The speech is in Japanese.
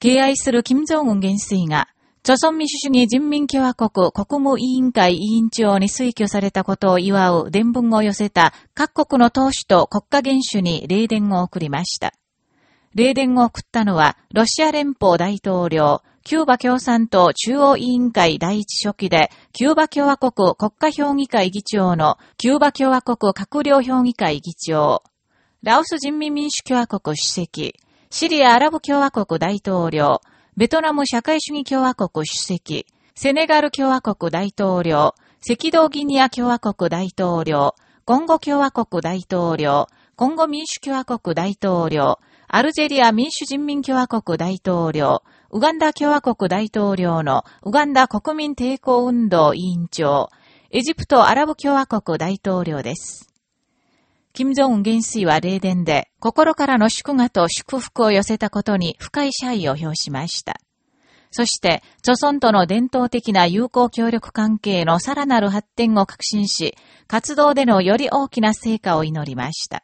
敬愛する金正恩元帥が、朝鮮民主主義人民共和国国務委員会委員長に推挙されたことを祝う伝聞を寄せた各国の党首と国家元首に霊伝を送りました。霊伝を送ったのは、ロシア連邦大統領、キューバ共産党中央委員会第一書記で、キューバ共和国国家評議会議長のキューバ共和国閣僚評議会議長、ラオス人民民主共和国主席、シリアアラブ共和国大統領、ベトナム社会主義共和国主席、セネガル共和国大統領、赤道ギニア共和国大統領、コンゴ共和国大統領、コンゴ民主共和国大統領、アルジェリア民主人民共和国大統領、ウガンダ共和国大統領のウガンダ国民抵抗運動委員長、エジプトアラブ共和国大統領です。金正恩元帥は霊殿で、心からの祝賀と祝福を寄せたことに深い謝意を表しました。そして、著村との伝統的な友好協力関係のさらなる発展を確信し、活動でのより大きな成果を祈りました。